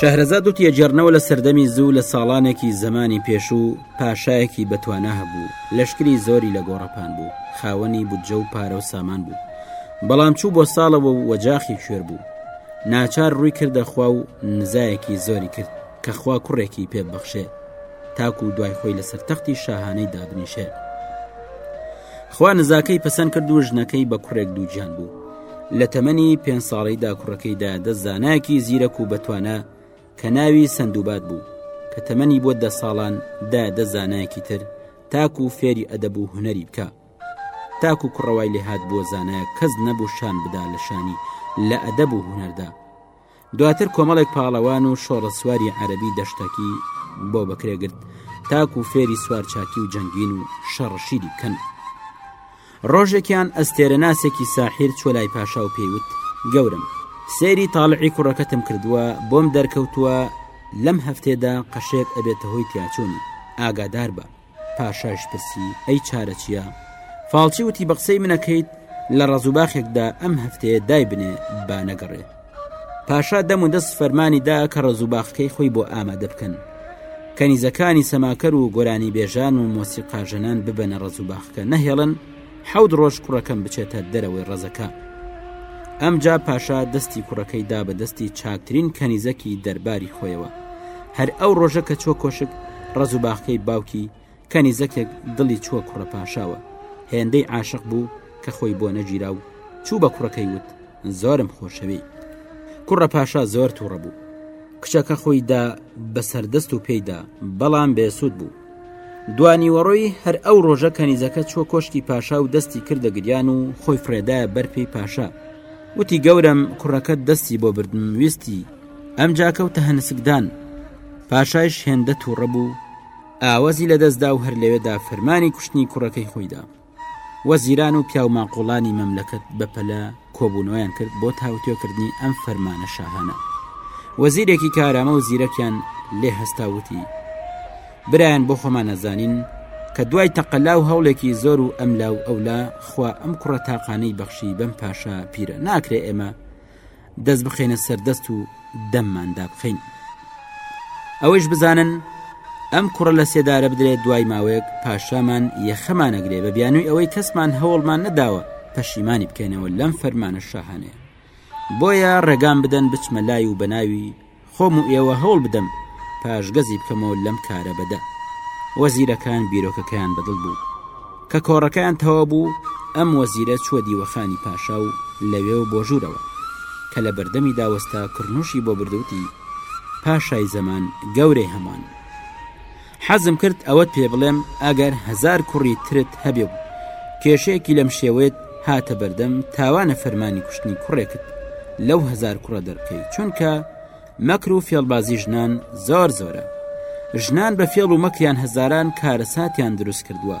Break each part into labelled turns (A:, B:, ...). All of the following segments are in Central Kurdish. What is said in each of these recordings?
A: شەهرەزاد وتیە جێرنەوە لە سەردەمی زوو لە ساڵانێکی زمانی پێشوو پاشایەکی بەتوانا هەبوو لەشکری زۆری لە گۆڕەپان بوو خاوەنی بودجە و پارە و سامان بوو بەڵام چوو بۆ ساڵەوە و وەجاخی کوێر بوو ناچار ڕووی کردە خوا و نزایەکی زۆری کرد کە خوا کوڕێکی پێ ببەخشێ تاکو و دوای خۆی لەسەر تەختی شاهانەی دابنیشێ خوا نزاکەی پەسەند کرد و ژنەکەی بە کوڕێک دووجان بوو لە تەمەنی پێ ساڵیدا کوڕەکەیدا دە زانایەکی زیرەک و بەتوانە کە ناوی سندوبات بوو کە تەمەنی بۆ دە ساڵان دا دە زانایەکی تر تاکو و فێری ئەدەب و هوەری بکە تاکو و کوڕەوای لێهات بۆ زانایە کەس نەبوو شان بدا لە شانی لە ئەدەب و هوەردا دواتر کۆمەڵێک پاڵەوان و شۆڕەسواری عەربی دەشتەکی بۆ بەکرێگرت تاکو و فێری سوارچاکی و جەنگین و شەڕشیری بکەن ڕۆژێکیان ئەستێرە ناسێکی ساحیر چۆ لای پاشا و پێیوت گەورم سێری تاڵعی کوڕەکەتم کردووە بۆم دەرکەوتووە لەم هەفتێدا قەشێک ئەبێتە هۆی تیاچوونی ئاگادار بە پاشایش پرسی ئەی چارە چییە؟ فاڵچی وتی بە قسەی منەکەیت لە ڕزوباخێکدا ئەم هەفتەیە دایبنێ با نەگەڕێ پاشا دەم و دەست فەرمانی دا کە ڕزوباخەکەی خۆی بۆ ئامادە بکەن کەنیزەکانی سەماکەر و گۆرانی بێژان و مۆسیقاژەنان ببەنە ڕزوباخەکە نەهێڵن حەوت ڕۆژ کوڕەکەم بچێتە دەرەوەی ڕەزەکە ئەمجا پاشا دەستی کوڕەکەی دا بە دەستی چاکترین کەنیزەکی دەرباری خۆیەوە هەر ئەو ڕۆژە کە چوە کۆشک ڕز و باخکەی باوکی کەنیزەکێک دڵی چوە کوڕە پاشاوە هێندەی عاشق بوو کە خۆی بۆ نەگیرا و چوو بە کوڕەکەی وت زۆرم خۆشەوی کوڕە پاشا زۆر تووڕە بوو کچەکە خۆیدا بەسەردەست و پێیدا بەڵام بێسوود بوو دوانیوەڕۆی هەر ئەو ڕۆژە کەنیزەکە چوە کۆشکی پاشا و دەستی کردە گریان و خۆی فرێدایە بەرپی پاشا وتی گەورم کوڕەکەت دەستی بۆ بردن ویستی ئەم جاکەوتە هەنسکدان پاشایش هێندە تووڕە بوو ئاوەزی لە دەستدا و هەر لەوێدا فەرمانی کوشتنی کوڕەکەی خۆیدا وەزیران و پیاوماقوڵانی مەملەکەت بەپەلە کۆبوونەوەیان کرد بۆ تاوتێکردنی ئەم فەرمانە شاهانە وەزیرێکی کارامە و زیرەکیان لێ هەستاوتی برایان بۆ خۆمان نەزانین کە دوای تەقەلا و هەوڵێکی زۆر و ئەملا و ئەولا خوا ئەم کوڕە تاقانەی بەخشی بەم پاشا پیرە ناکرێ ئێمە دەست بخەینە سەردەست و دەممان دابخەین ئەوەیش بزانن ئەم کوڕە لە سێدارە بدرێت دوای ماوەیەک پاشامان یەخەمانەگرێ بە بیانووی ئەوەی کەسمان هەوڵمان نەداوە پەشیمانی بکەینەوە لەم فەرمانە شاهانەیە بۆیە ڕێگان بدەن بچمە لای و بەناوی خۆم و ئێوە هەوڵ بدەم پاشگەزی بکەمەوە لەم کارە بەدە وەزیرەکان بیرۆکەکەیان بەدڵ بوو کە کۆڕەکەیان تەوا بوو ئەم وەزیرە چووە دیوەخانی پاشا و لەوێ و بۆ ژوورەوە کە لە بەردەمی داوەستا کڕنوشی بۆ بردووتی پاشای زەمان گەورەی هەمان حەزم کرد ئەوەت پێ بڵێم ئەگەر هەزار کوڕی ترت هەبێ و کێشەیەکی لەم شێوەیەت هاتە بەردەم تاوانە فەرمانی کوشتنی کوڕێکت لەو هەزار کوڕە دەربکەی چونکە مەکر و فێڵبازی ژنان زۆر زۆرە ژنان بە فێڵ و مەکریان هەزاران کارەساتیان دروست کردووە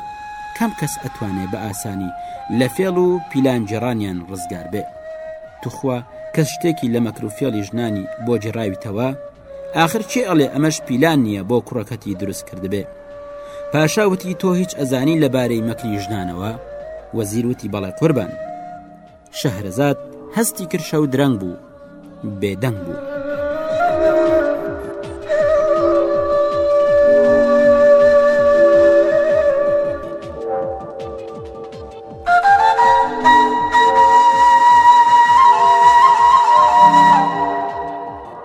A: کەم کەس ئەتوانێ بە ئاسانی لە فێڵ و پیلان جێڕانیان ڕزگار بێ توخوا کەس شتێکی لە مەکر و فێڵی ژنانی بۆ جێڕاویتەوە ئاخر کێ ئەڵێ ئەمەش پیلان نییە بۆ کوڕەکەتی دروست کردبێ پاشا وتی تۆ هیچ ئەزانی لەبارەی مەکری ژنانەوە وەزیر وتی بەڵێ قوربان شەهرەزاد هەستی کرشە و درەنگ بوو بێدەنگ بوو.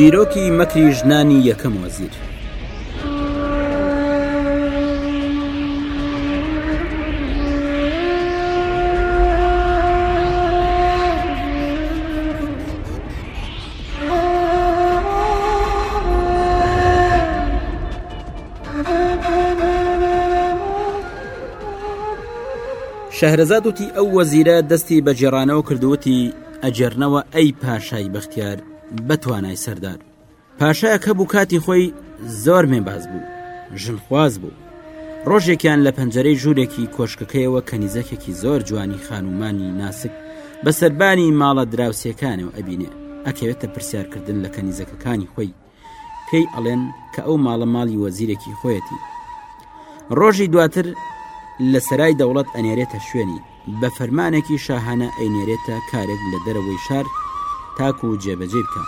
A: چیرۆکی مەکری ژنانی یەکەم وەزیر شەهرەزاد وتی ئەو وەزیرە دەستی بە جێرانەوە کردووتی ئەجێرنەوە ئەی پاشای بەختیار بە توانای سەردار پاشایەکە بوو کاتی خۆی زۆر مێ باز بوو ژنخواز بوو ڕۆژێکیان لە پەنجەرەی ژوورێکی کۆشکەکەیەوە کەنیزەکێکی زۆر جوانی خانومانی ناسک بە سەربانی ماڵە دراوسێکانەوە ئەبینێ ئەکەوێتە پرسیارکردن لە کەنیزەکەکانی خۆی پێی ئەڵێن کە ئەو ماڵە ماڵی وەزیرێکی خۆیەتی ڕۆژی دواتر لە سەرای دەوڵەت ئەنێرێتە شوێنی بە فەرمانێکی شاهانە ئەینێرێتە کارێک لە دەرەوەی شار تاکو و جێبەجێ بکە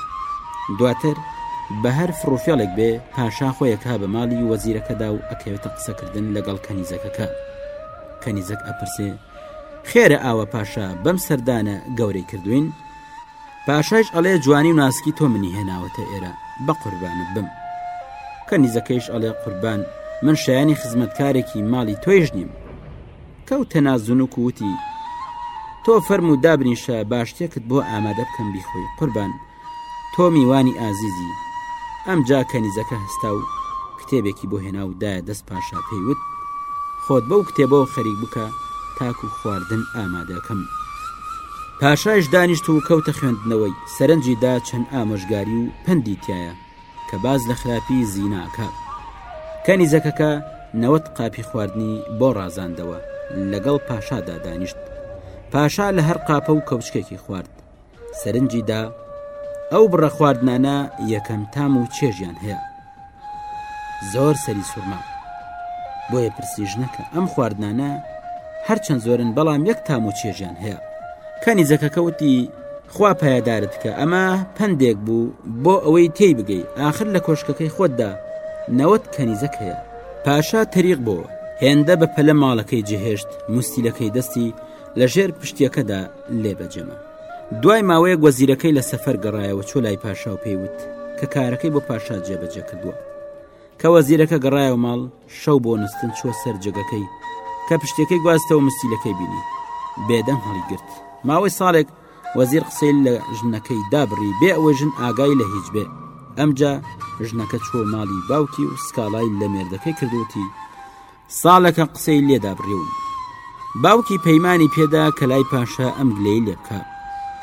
A: دواتر بە هەر فڕوفێڵێک بێ پاشا خۆیەکە بە ماڵی وەزیرەکەدا و ئەکەوێتە قسەکردن لەگەڵ کەنیزەکەەکە کەنیزەک ئەپرسێ خێرە ئاوە پاشا بەم سەردانە گەورەی کردوین پاشاش ئەڵێ جوانی و ناسکی تۆ منی هێناوەتە ئێرە بە قوربانت بم کەنیزەکەیش ئەڵێ قوربان من شایانی خزمەتکارێکی ماڵی تۆیش نیم کەوتە نازونک و وتی تۆ فەرموو دابنیشە با شتێکت بۆ ئامادە بکەم بیخۆی قوربان تۆ میوانی ئازیزی ئەم جا کەنیزەکە هەستا و کتێبێکی بۆ هێنا و دایە دەست پاشا پێی وت خۆت بەو کتێبەوە خەریک بکە تاکو خواردن ئامادەکەم پاشایش دانیشت و کەوتە خوێندنەوەی سەرنجی دا چەند ئامۆژگاری و پەندی تایە کە باز لە خراپی زینا کات کەنیزەکەکە نەوەت قاپی خواردنی بۆ ڕازاندەوە لەگەڵ پاشادا دانیشت پاشا لە هەر قاپە و کەوچکێکی خوارد سەرنجیدا ئەو بڕە خواردنانە یەکەم تام و چێژیان هەیە زۆر سەری سوورما بۆیە پرسی ژنەکە ئەم خواردنانە هەرچەند زۆرن بەڵام یەک تام و چێژیان هەیە کەنیزەکەکەوتی خوا پایەدارت کە ئەمە پندێک بوو بۆ ئەوەی تێی بگەی آخر لە کۆشکەکەی خۆتدا نەوەت کەنیزەک هەیە پاشا تەریق بۆ هێندە بە پەلە ماڵەکەی جهێشت مستیلەکەی دەستی لە ژێر پشتیەکەدا لێ بەجەمە دوای ماوەیە گوەزیرەکەی لە سەفەر گەڕایەوە چۆ لای پاشا و پێیوت کە کارەکەی بۆ پاشا جێبەجێ کردووە کە وەزیرەکە گەڕایەوە ماڵ شەو بۆ نوستن چوە سەر جگەکەی کە پشتەکەی گواستەوە مسیلەکەی بینی بێدەنگ هەڵی گرت ماوەی ساڵێک وەزیر قسەی لە ژنەکەی دابڕی بێ ئەوەی ژن ئاگای لە هیچ بێ ئەمجا ژنەکە چۆ ماڵی باوکی و سکاڵای لە مێردەکەی کردوتی ساڵەکە قسەی لێدا بڕیون باوکی پەیمانی پێدا کە لای پاشا ئەم گلەی لێ بکە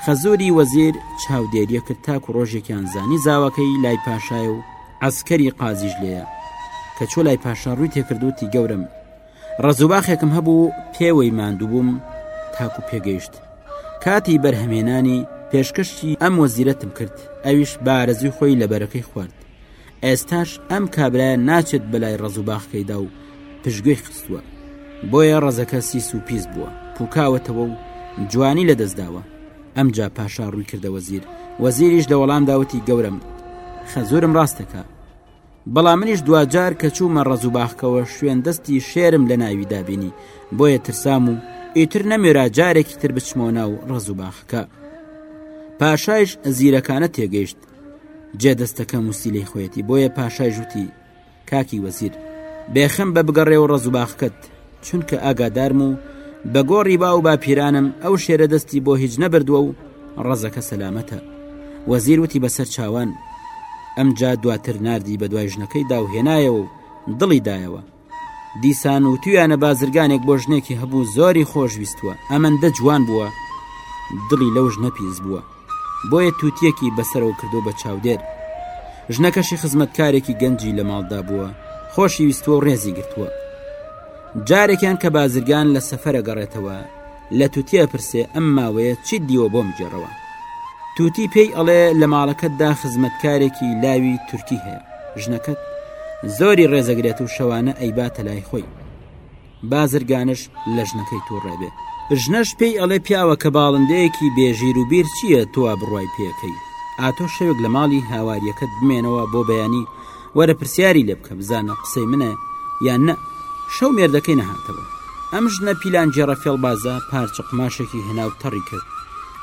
A: خەزوری وەزیر چاودێریە کرد تاکو ڕۆژێکیان زانی زاوەکەی لای پاشای و عەسکەری قازیش لێیە کە چۆ لای پاشا ڕووی تێکردوتی گەورم ڕزوباخێکم هەبوو پێوەی ماندووبووم تاکو پێگەیشت کاتی بەرهەمێنانی پێشکەشی ئەم وەزیرەتم کرد ئەویش بارەزوی خۆی لە بەرەکەی خوارد ئێستاش ئەم کابرایە ناچێت بەلای ڕزوباخکەیدا و پشگوێی خستووە بۆیە ڕزەکە سیس و پیس بووە پوکاوەتەوە و جوانی لەدەستداوە ئەمجا پاشا ڕووی کردە وەزیر وەزیریش لە وەڵامدا وتی گەورم خەزورم ڕاستەکە بەڵا منیش دوجار کە چوومە ڕزوباخکەوە شوێن دەستی شێرم لە ناوی دابینی بۆیە ترسام و ئیتر نەمێرا جارێکی تر بچمەوە ناو ڕزوباخەکە پاشایش زیرەکانە تێگەیشت جێ دەستەکە موسیلەی خۆیەتی بۆیە پاشای ژووتی کاکی وەزیر بێخەم بە بگەڕێ و ڕەز و باخکەت چونکە ئاگادارم و بە گۆڕی با و باپیرانم ئەو شێرە دەستی بۆ هیچ نەبردووە و ڕەزەکە سەلامەتە وەزیر وتی بەسەر چاوان ئەمجا دواتر نردی بە دوای ژنەکەی داوهێنایەوە و دڵی دایەوە دیسان و تویانە بازرگانێک بۆ ژنێکی هەبوو زۆری خۆشویستووە ئەمەندە جوان بووە دڵی لەو ژنە پیس بووە بۆیە تووتەکی بەسەرەوە کردو بە چاودێر ژنەکەشی خزمەتکارێکی گەنجی لە ماڵدا بووە خۆشی ویستوە و ڕێزی گرتووە جارێکیان کە بازرگان لە سەفرە گەڕێتەوە لە تووتە پرسێ ئەم ماوەیە چی دیوە بۆم گێڕەوە تووتی پێی ئەڵێ لە ماڵەکەتدا خزمەتکارێکی لاوی تورکی هەیە ژنەکەت زۆری ڕێزەگرێت و شەوانە ئەیباتە لای خۆی بازرگانش لە ژنەکەی توڕێ بێ ژنەش پێی ئەڵێ پیاوە کە باڵندەیەکی بێژیر و بیر چییە تۆوا بڕوای پێەکەی ئاتۆ شەوێک لە ماڵی هاواریەکەت بمێنەوە بۆ بەیانی وەرە پرسیاری لێ بکە بزانە قسەی منە یان نە شەو مێردەکەی نەهاتەوە ئەم ژنە پیلان جێڕە فێڵبازە پارچە قماشێکی هێناو تەڕی کرد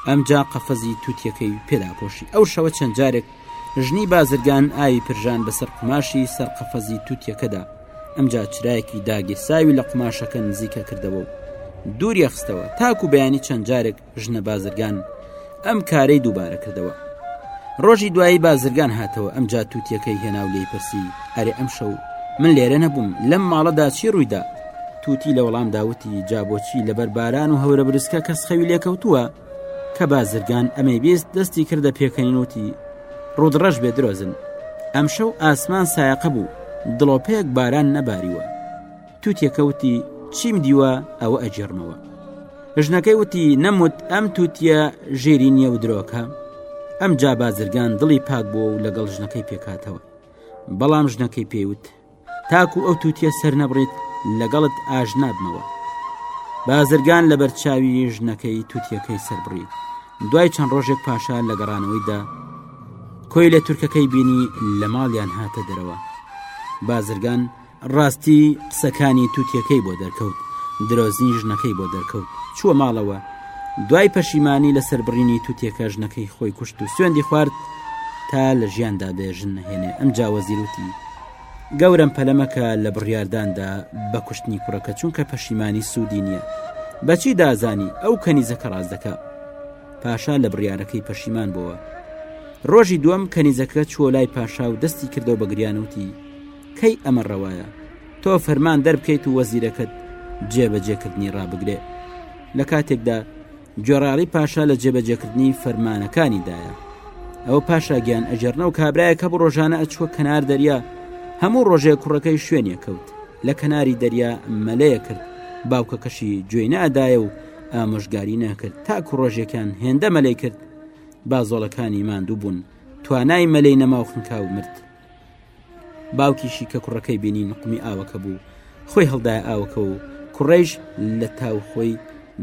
A: ئەمجا قەفەزی تووتیەکەی پێداپۆشی ئەو شەوە چەند جارێک ژنی بازرگان ئاوی پرژان بەسەر قماشی سەر قەفەزی تووتیەکەدا ئەمجا چرایەکی داگیرساوی لە قوماشەکە نزیکە کردەوە و دووریە خستەوە تاکو بەیانی چەند جارێک ژنە بازرگان ئەم کارەی دووبارە کردەوە ڕۆژی دوایی بازرگان هاتەوە ئەم جا تووتیەکەی هێناو لێی پرسی ئەرێ ئەم شەو من لێرە نەبووم لەم ماڵەدا چی ڕوویدا تووتی لە وەڵام داوتی جا بۆچی لەبەر باران و هەورە برسکە کەس خەوی لێکەوتووە کە بازرگان ئەمەی بیست دەستی کردە پێکەنین وتی ڕوودڕەش بێ درۆزن ئەم شەو ئاسمان سایەقە بوو دڵۆپەیەک باران نەباریوە توتێکەوتی چیم دیوە ئەوە ئەجێڕمەوە ژنەکەی وتی نەموت ئەم توتیە ژێری نییە و درۆکە ئەم جا بازرگان دڵی پاک بووە و لەگەڵ ژنەکەی پێکاتەوە بەڵام ژنەکەی پێوت تاکو ئەو تووتیە سەرنەبڕیت لەگەڵت ئاژنابمەوە بازرگان لە بەرچاوی ژنەکەی تووتیەکەی سەربڕی دوای چەند ڕۆژێک پاشا لە گەڕانەوەیدا کۆی لە تورکەکەی بینی لە ماڵیان هاتە دەرەوە بازرگان ڕاستی قسەکانی تووتیەکەی بۆ دەرکەوت درۆزنی ژنەکەی بۆ دەرکەوت چووە ماڵەوە دوای پەشیمانی لە سربڕینی تووتێکە ژنەکەی خۆی کوشت و سوێندی خوارد تا لە ژیاندا بێژن نهێنێ ئەم جاوەزیروتی گەورەم پەلە مەکە لە بڕیارداندا بە کوشتنی کوڕەکە چونکە پەشیمانی سوودی نییە بەچی دازانی ئەو کەنیزەکە ڕاز دەکە پاشا لە بڕیارەکەی پەشیمان بووە ڕۆژی دووەم کەنیزەکە چوە لای پاشا و دەستی کردەوە بە گریانوتی کەی ئەمە ڕەوایە تۆ فەرمان دەربکەیت و وەزیرەکەت جێبەجێکردنی ڕابگرێ لە کاتێکدا گۆڕاڵی پاشا لە جێبەجێکردنی فەرمانەکانیدایە ئەوە پاشا گیان ئەجرنە و کابراایە کە بە ڕۆژانە ئەچوە کەنار دەریا هەموو ڕۆژێ کوڕەکەی شوێنە کەوت لە کەناری دەریا مەلەیە کرد باوکە کەشی گوێی نادایە و ئامۆژگاری ناکرد تاکو ڕۆژێکان هێندە مەلەی کرد بازۆڵەکانی ماندوو بوون توانای مەلەی نەماوخنکاو مرد باوکیشی کە کوڕەکەی بینی نقمی ئاوەکە بوو خۆی هەڵدای ئاوەکە و کوڕێژ لە تاو خۆی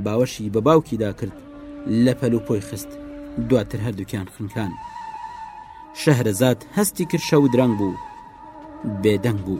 A: باوەشی بە باوکیدا کرد لە پەل و پۆی خست دواتر هەردووکیان خنکان شەهرەزاد هەستی کرشە و درەنگ بوو بێدەنگ بوو.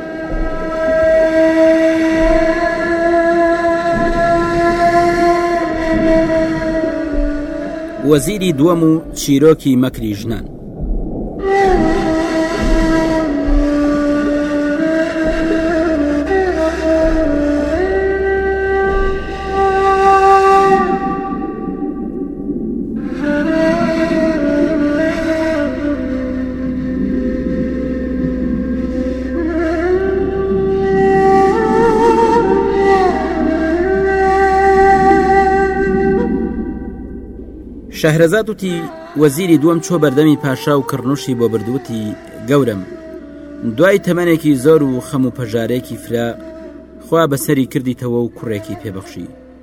A: وەزیری دووەم و چیرۆکی مەکری ژنان شەهرەزاد وتی وەزیری دووەم چۆ بەردەمی پاشا و کڕنوشی بۆ بردووتی گەورم دوای تەمەێکی زۆر و خەم و پەژارێکی فرا خوا بەسەری کردیتەوە و کوڕێکی پێبەخشی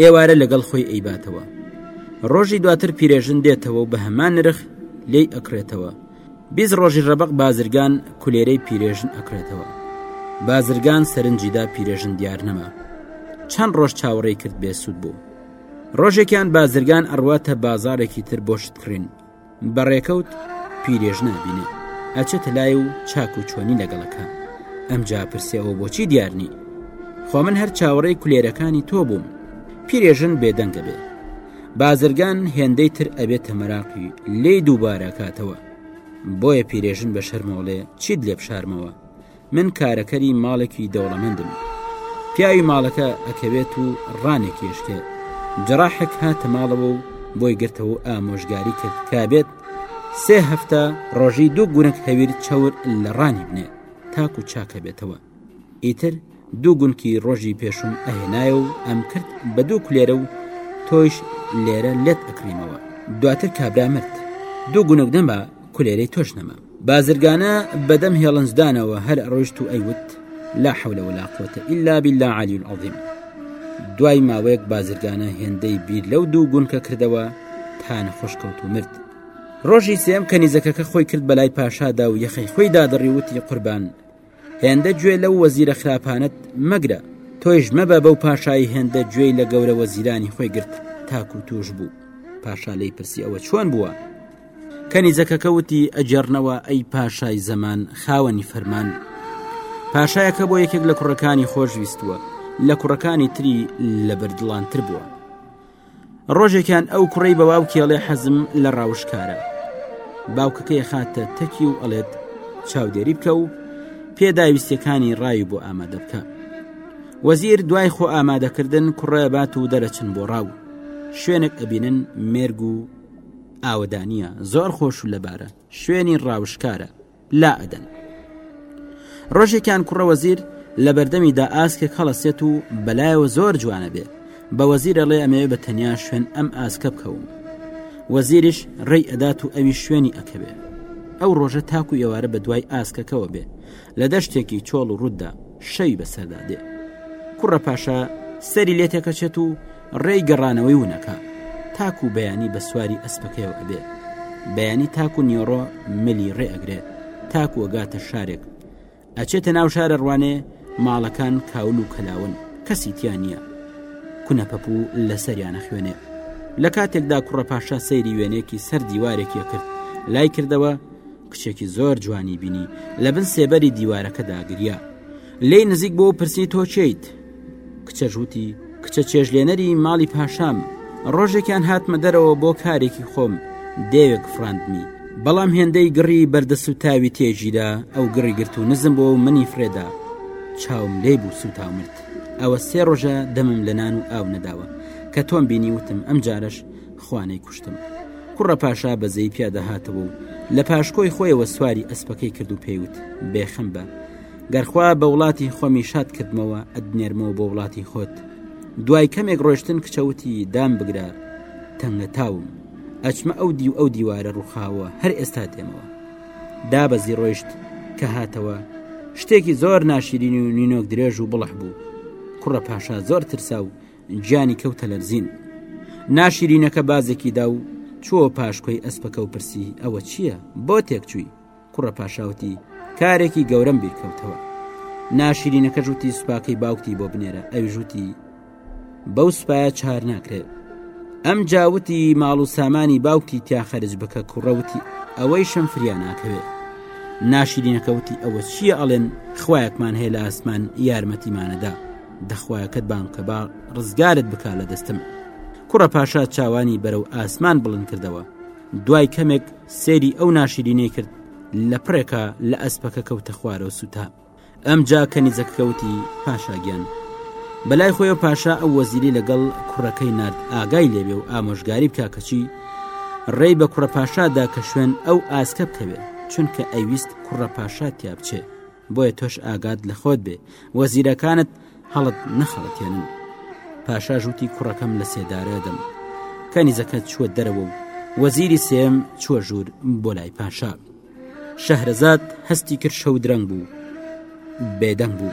A: ئێوارە لەگەڵ خۆی ئەیباتەوە ڕۆژی دواتر پیرێژن دێتەوە و بە هەمان نرخ لێی ئەکرێتەوە بیست ڕۆژی ڕەبق بازرگان کولێرەی پیرێژن ئەکرێتەوە بازرگان سەرنجیدا پیرێژن دیار نەما چەند ڕۆژ چاوەڕێ کرد بێسوود بوو ڕۆژێکیان بازرگان ئەڕواتە بازارێکی تر بۆ شتکڕین بەڕێکەوت پیرێژ نابینێ ئەچێت لای و چاک و چۆنی لەگەڵەکە ئەم جا پرسێەوە بۆچی دیارنی خۆ من هەر چاوەڕێی کولێرەکانی تۆ بووم پیرێژن بێدەنگە بێ بازرگان هێندەی تر ئەبێت تەمەراقی لێ دووبارە کاتەوە بۆیە پیرێژن بە شەرمۆڵێ چیت لێ بشارمەوە من کارەکەری ماڵێکی دەوڵەمەندم پیاوی ماڵەکە ئەکەوێت و ڕانێک یشتێ جراحێک هاتە ماڵەوە و بۆی گرتەوە ئامۆژگاری کرد کابێت سێ هەفتە ڕۆژی دوو گونک هەویر چەور لە ڕانی بنێ تاکو چاکە بێتەوە ئیتر دوو گونکی ڕۆژی پێشم ئەهێنایە و ئەم کرد بە دوو کولێرە و تۆیش لێرە لێت ئەکریمەوە دواتر کابرا مرد دوو گونک دەما کولێرەی تۆش نەما بازرگانە بەدەم هێڵنجدانەوە هەر ڕۆشت و ئەیوت لا حولە ولا قوتە ئللا بالله علی العظیم دوای ماوەیەک بازرگانە هێندەی بیر لەو دوو گونکە کردەوە تا نەخۆش کەوت و مرد ڕۆژی سێم کە نیزەکەکە خۆی کرد بەلای پاشادا و یەخەی خۆی دادڕی وتی قوربان هێندە گوێ لەو وەزیرە خراپانت مەگرە تۆیش مەبە بەو پاشایی هێندە گوێی لە گەورە وەزیرانی خۆی گرت تاکو توش بوو پاشا لی پرسی ئەوە چۆن بووە کەنی جەکەکەوتی ئەجێڕنەوە ئەی پاشای زەمان خاوەنی فەرمان پاشایەکە بۆ یەکێک لە کوڕەکانی خۆشویستووە لە کوڕەکانی تری لە بەردڵانتر بووە ڕۆژێکیان ئەو کوڕی بە باوکێڵێ حەزم لە ڕاوشکارە باوکەکەی خاتە تەکی و ئەڵێت چاودێری بکە و پێداویستەکانی ڕای بۆ ئامادە بکە وەزیر دوای خۆ ئامادەکردن کوڕێ بات و دەرەچن بۆ ڕاو شوێنێک ئەبینن مێرگ و ئاوەدانە زۆر خۆش و لەبارە شوێنی ڕاوشکارە لا ئەدەن ڕۆژێکیان کوڕە وەزیر لە بەردەمی دا ئاسکێک هەڵەسێت و بەلایەوە زۆر جوانە بێ بە وەزیرە ڵێ ئەمەوێ بە تەنیا شوێن ئەم ئاسکە بکەوم وەزیریش ڕێی ئەدات و ئەوی شوێنی ئەکەوێ ئەو ڕۆژە تاکو ئێوارە بە دوای ئاسکەکەەوە بێ لە دەشتێکی چۆڵ و ڕوودا شەوی بەسەردا دێ کوڕە پاشا سەری لێ تێکەچێت و ڕێی گەڕانەوەی ونەکە تاکو و بەیانی بە سواری ئەسپەکەیەوە ئەبێ بەیانی تاکو و نیۆڕۆ ملی ڕێ ئەگرێ تاکو ئەگاتە شارێک ئەچێتە ناو شارە ڕوانێ ماڵەکان کاول و کەلاون کەسی تیان نییە کونەپەپ و لەسەریانە خوێنێ لە کاتێکدا کوڕە پاشا سەیری وێنێکی سەر دیوارێکی کرد لای کردەوە کچێکی زۆر جوانی بینی لە بن سێبەری دیوارەکە داگریا لی نزیک بۆ پرسی تۆ چیت کچە ژووتی کچە چێژلێنەری ماڵی پاشام ڕۆژێکیان هاتمە دەرەوە بۆ کارێکی خۆم دێوێک فراندمی بەڵام هێندەی گڕی بەردە سوتاوی تێژیرا ئەو گڕی گرت و نزم بۆ و منی فرێدا چاوم لێ بوو سوتاومرد ئەوە سێ ڕۆژە دەمم لە نان و ئاو نەداوە کە تۆم بینی وتم ئەم جارش خوانەی کوشتم کوڕە پاشا بەزەی پیادەهاتەوە و لە پاشکۆی خۆیەوە سواری ئەسپەکەی کرد و پێیوت بێخەم بە گەرخوا بە وڵاتی خۆمی شاد کردمەوە ئەدنێرمەوە بۆ وڵاتی خۆت دوای کەمێک ڕۆشتن کچەوتی دام بگرە تەنگە تاوم ئەچمە ئەو دی و ئەو دیوارە ڕووخاوە هەر ئێستا دێمەوە دابەزی ڕۆیشت کە هاتەوە شتێکی زۆر ناشیرین و نینۆک درێژ و بڵح بوو کوڕە پاشا زۆر ترسا و گیانی کەوتە لەرزین ناشیرینەکە بازێکی دا و چووە پاشکۆی ئەسپەکە و پرسی ئەوە چییە بۆ تێکچووی کوڕە پاشاوتی کارێکی گەورەم بیرکەوتەوە ناشیرینەکە ژووتی سوپاکەی باوکتی بۆ بنێرە ئەوی ژووتی بەو سوپایە چار ناکرێت ئەم جاوتی ماڵ و سامانی باوکی تیا خەرج بکە کوڕەوتی ئەوەی شەم فریا ناکەوێت ناشیرینەکەوتی ئەوە چییە ئەڵێن خویەکمان هەیە لە ئاسمان یارمەتیمانەدا دەخوایەکەت بان بکە با ڕزگارت بکە لە دەستم کوڕە پاشا چاوانی بەرەو ئاسمان بڵند کردەوە دوای کەمێک سێری ئەو ناشرینەی کرد لە پڕێکە لە ئەسپەکە کەوتە خوارە و سووتا ئەم جا کە نیزەکەوتی پاشاگیان بەلای خۆی و پاشا ئەو وەزیری لەگەڵ کوڕەکەی نرد ئاگای لێبێ و ئامۆژگاری بکە کەچی ڕێی بە کوڕە پاشادا کە شوێن ئەو ئاسکە بکەوێت چونکە ئەویست کوڕە پاشا تیا بچێت بۆیە تۆش ئاگات لە خۆت بێ وەزیرەکانت هەڵت نەخەڵەتێنن پاشا ژووتی کوڕەکەم لە سێدارەدەم کەنیزەکە چووە دەرەوە و وەزیری سێم چووە ژوور بۆ لای پاشا شەهرەزاد هەستی کرد شەو درەنگ بوو بێدەنگ بوو.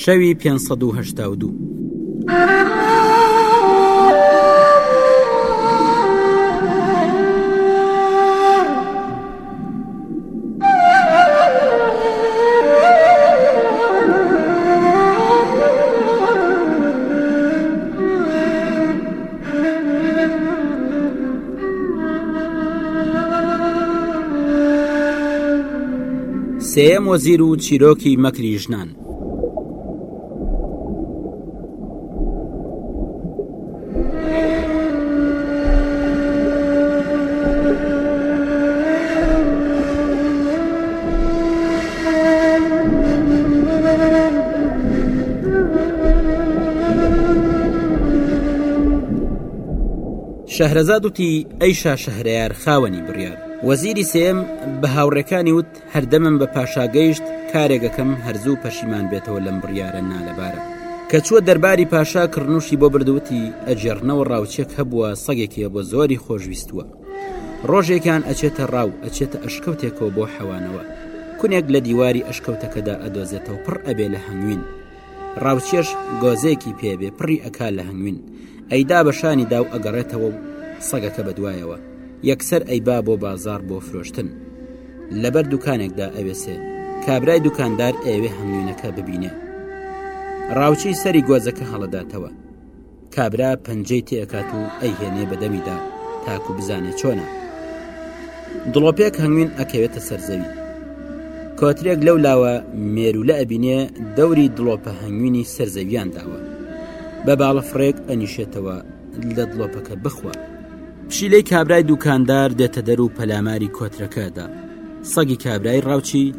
A: شەوی پێنج سەد و هەشتا و دوو. سێیەم وەزیر و چیرۆکی مەکری ژنان شەهرەزاد وتی ئەی شا شەهرەیار خاوەنی بڕیار وەزیری سێم بە هاوڕێکانی وت هەر دەمم بە پاشا گەیشت کارێک ئەکەم هەر زوو پەشیمان بێتەوە لەم بڕیارە نالەبارە. کە چووە دەرباری پاشا کڕنووشی بۆ برد وتی، ئەگێڕنەوە ڕاوچییەک هەبووە سەگێکی هەبووە زۆری خۆشویستووە. ڕۆژێکیان ئەچێتە ڕاو، ئەچێتە ئەشکەوتێکەوە بۆ حەوانەوە. کونێک لە دیواری ئەشکەوتەکەدا ئەدۆزێتەوە پڕ ئەبێ لە هەنگوین. ڕاوچێش گۆزەیەکی پێ بێ پڕی ئەکا لە هەنگوین. ئەیدا بە شانی دا و ئەگەڕێتەوە و سەگەکە بە دوایەوە. یەکسەر ئەیبا بۆ بازاڕ بۆ فرۆشتن. لەبەر دوکانێکدا ئەوێسێ کابرای دوکاندار ئەوێ هەنگوینەکە ببینێ ڕاوچی سەری گۆزەکە هەڵداتەوە کابرا پەنجەی تێکات و ئەیهێنێ بەدەمیدا تاکو بزانێ چۆنە دڵۆپێک هەنگوین ئەکەوێتە سەرزەوی کۆترێک لەو لاوە مێرولە ئەبینێ دەوری دڵۆپە هەنگوینی سەرزەویان داوە بە باڵە فڕێک ئەنیشێتەوە لە دڵۆپەکە بخوە پشیلەی کابرای دوکاندار دێتە دەر و پەلاماری کۆترەکەدا سەگی کابرای ڕاوچی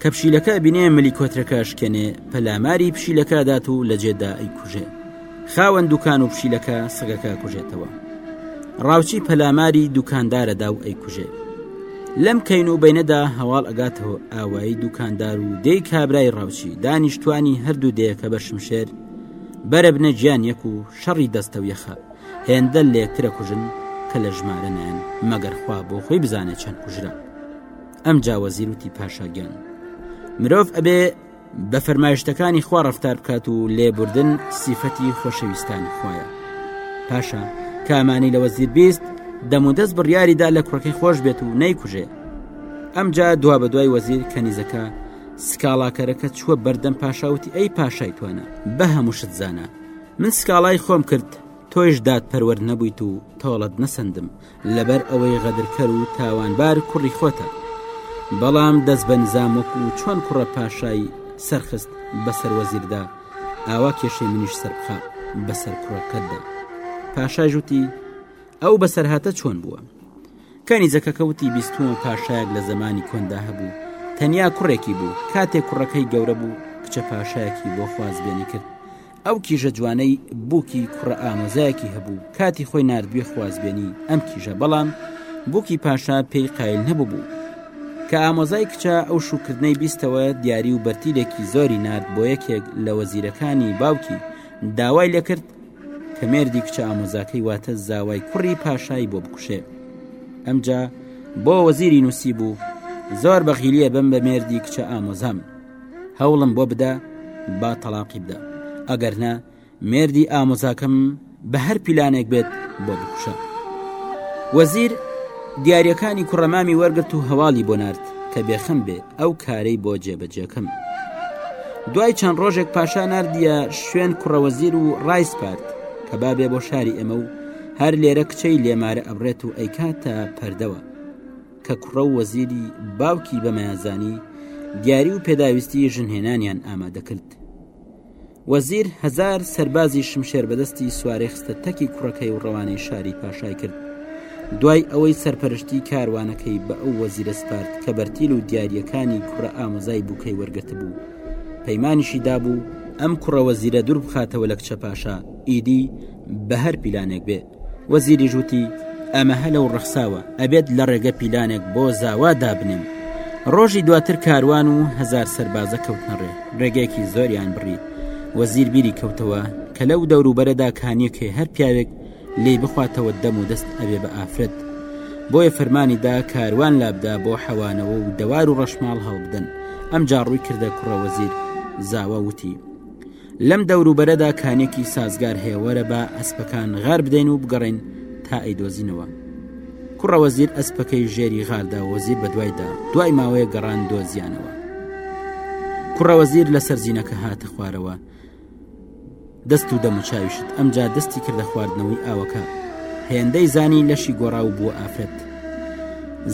A: کە پشیلەکە بینێ ملی کۆترەکە شکێنێ پەلاماری پشیلەکە دات و لە جێدا ئەی کوژێ خاوەن دوکان و پشیلەکە سەگەکە کوژێتەوە ڕاوچی پەلاماری دوکاندارەدا و ئەی کوژێ لەم کەین و بینەدا هەواڵ ئەگاتەوە ئاوایی دوکاندار و دەی کابرای ڕاوچی دانیشتوانی هەردوو دەیەکە بە شمشێر بەرەبنە گیان یەک و شەڕی دەستە و یەخە هێندە لێکترە کوژن کە لە ژمارە نایەن مەگەر خوا بۆ خۆی بزانێت چەند کوژرا ئەم جاوەزیر وتی پاشاگیان مرۆڤ ئەبێ بە فەرمایشتەکانی خوا ڕفتار بکات و لێبوردن سیفەتی خۆشەویستانی خوایە پاشا کامانی لەوە زیر بیست دەمودەست بڕیاریدا لە کوڕەکەی خۆش بێت و نەیکوژێ ئەمجا دوا بە دوای وەزیر کەنیزەکە سکاڵاکەرەکە چووە بەردەم پاشاوتی ئەی پاشای توانە بە هەموو شت زانە من سکاڵای خۆم کرد تۆیش دادپەروەر نەبوویت و تۆڵەت نەسەندم لەبەر ئەوەی غەدرکەر و تاوانبار کوڕی خۆتە بەڵام دەست بە نزام وەکو و چۆن کوڕە پاشای سەرخست بەسەر وەزیردا ئاوا کێشەی منیش سەرخە بەسەر کوڕەکەتدا پاشای ژووتی ئەو بەسەرهاتە چۆن بووە کانی جەکەکەوتی بیستومە پاشایەک لە زمانی کۆندا هەبوو تەنیا کوڕێکی بوو کاتێک کوڕەکەی گەورە بوو کچە پاشایەکی بۆ خوازبێنی کرد ئەو کیژە جوانەی بووکی کوڕە ئامۆزایەکی هەبوو کاتی خۆی نردوێ خوازبێنی ئەم کیژە بەڵام بووکی پاشا پێی قایل نەبوو بوو کە ئامۆزای کچە ئەو شوکردنەی بیستەوە دیاری و بەرتیلێکی زۆری نرد بۆ یەکێک لە وەزیرەکانی باوکی داوای لەکرد کە مێردی کچە ئامۆزاکەی واتە زاوای کوڕی پاشای بۆ بکوشێ ئەمجا بۆ وەزیری نووسی بوو زۆر بەخیلیە بم بە مێردی کچە ئامۆزام هەوڵم بۆ بدە با تەڵاقی بدە ئەگەر نا مێردی ئامۆزاکەم بە هەر پیلانێک بێت بۆ بکوشە وەزیر دیارەکانی کوڕەمامی وەرگرت و هەواڵی بۆ نرد کە بێخەم بێ ئەو کارەی بۆ جێبەجێکەم دوای چەند ڕۆژێک پاشا نردە شوێن کوڕەوەزیر و ڕایسپارت کە بابێ بۆ شاری ئێمە و هەر لێرە کچەی لێمارە ئەبرێت و ئەیکاتە پەردەوە کە کوڕە و وەزیری باوکی بەمەیانزانی دیاری و پێداویستی ژنهێنانیان ئامادەکرد وەزیر هزار سەربازی شمشێر بەدەستی سوارێ خستە تەکی کوڕەکەی و ڕەوانەی شاری پاشای کرد دوای ئەوەی سەرپەرشتی کاروانەکەی بە ئەو وەزیرە سپارت کە بەرتیل و دیارەکانی کوڕە ئامۆزای بووکەی وەرگرت بوو پەیمانیشی دابوو ئەم کوڕە وەزیرە دوور بخاتەوە لە کچە پاشا ئیدی بە هەر پیلانێک بێ وەزیریش وتی، ئەمە هەلە و ڕەخساوە، ئەبێت لە ڕێگە پیلانێک بۆ زاوا دابنێم. ڕۆژی دواتر کاروان و هەزار سەربازە کەوتنە ڕێ، ڕێگەیەکی زۆریان بڕی. وەزیر بیری کەوتەوە کە لەو دەوروبەرەدا کانییەک هەیە هەر پیاوێک لێی بخواتەوە دەم و دەست ئەبێ بە ئافرەت. بۆیە فەرمانی دا کاروان لابدا بۆ حەوانەوە و دەوار و ڕەشماڵ هەڵبدەن. ئەمجا ڕووی کردە کوڕە وەزیر زاوا وتی، لەم دەوروبەرەدا کانێکی سازگار هەیە وەرە بە ئەسپەکان غار بدەین و بگەڕین تا ئەیدۆزینەوە کوڕە وەزیر ئەسپەکەی ژێری غاردا وەزیر بە دوایدا دوای ماوەیە گەڕان دۆزیانەوە کوڕە وەزیر لەسەر زینەکە هاتە خوارەوە دەست و دەموچاویشت ئەمجا دەستی کردە خواردنەوەی ئاوەکە هێندەی زانی لەشی گۆڕاو بووە ئافرەت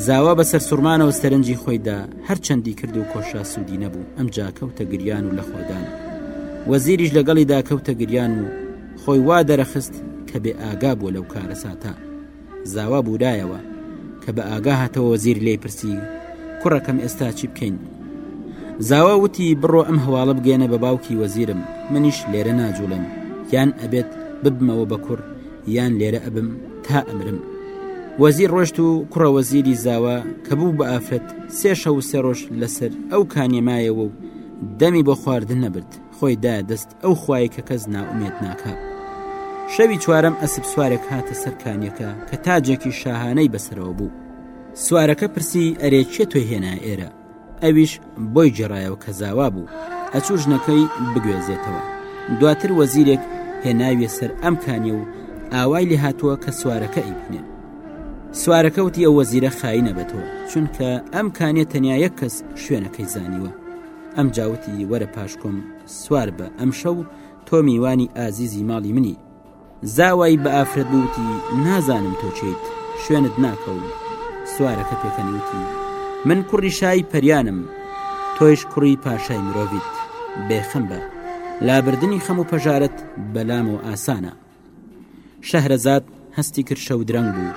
A: زاوا بەسەر سوورمانەوە سەرنجی خۆیدا هەرچەندی کردو کۆشا سوودی نەبوو ئەمجا کەوتە گریان و لەخۆدان وەزیریش لەگەڵیدا کەوتە گریان و خۆی وا دەرەخست کە بێ ئاگا بووە لەو کارە ساتە زاوا بورایەوە کە بە ئاگا هاتەوە وەزیر لێ پرسی کوڕەکەم ئێستا چی بکەین زاوا وتی بڕۆ ئەم هەواڵە بگەێنە بە باوکی وەزیرم منیش لێرە ناجوڵم یان ئەبێت ببمەوە بە کوڕ یان لێرە ئەبم تا ئەمرم وەزیر ڕۆشت و کوڕە وەزیری زاوە کە بوو بە ئافرەت سێ شە و سێ ڕۆژ لەسەر ئەو کانێمایەوە و دەمی بۆ خواردن نەبرد خۆی دا دەست ئەو خوای کە کەس ناومێت ناکە شەوی چوارم ئەسب سوارێک هاتە سەر کانیەکە کە تاجێکی شاهانەی بەسەرەوە بوو سوارەکە پرسی ئەرێکیە تۆی هێنا ئێرە ئەویش بۆی گێڕایەوە کە زاوا بوو ئەچوو ژنەکەی بگوێزێتەوە دواتر وەزیرێک هێناویە سەر ئەم کانیە و ئاوای لێ هاتووە کە سوارەکە ئەیبینێن سوارەکەوتی ئەو وەزیرە خایی نەبێتەوە چونکە ئەم کانێ تەنیا یەک کەس شوێنەکەی زانیوە ئەم جاوتی وەرە پاشکۆم سوار بە ئەمشە و تۆ میوانی ئازیزی ماڵی منی زاوای بە ئافرەت وتی نازانم تۆ چیت شوێنت ناکەوم سوارەکە پێکەنی وتی من کوڕی شای پەریانم تۆیش کوڕی پاشای مرۆڤیت بێخەم بە لابردنی خەم و پەژارت بەلام و ئاسانە شەهرەزاد هەستی کرشە و درەنگ بوو